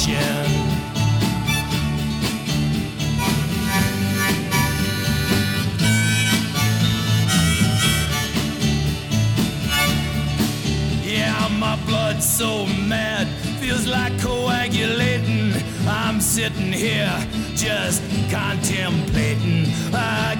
Destruction. Yeah, my blood's so mad, feels like coagulating. I'm sitting here just contemplating. I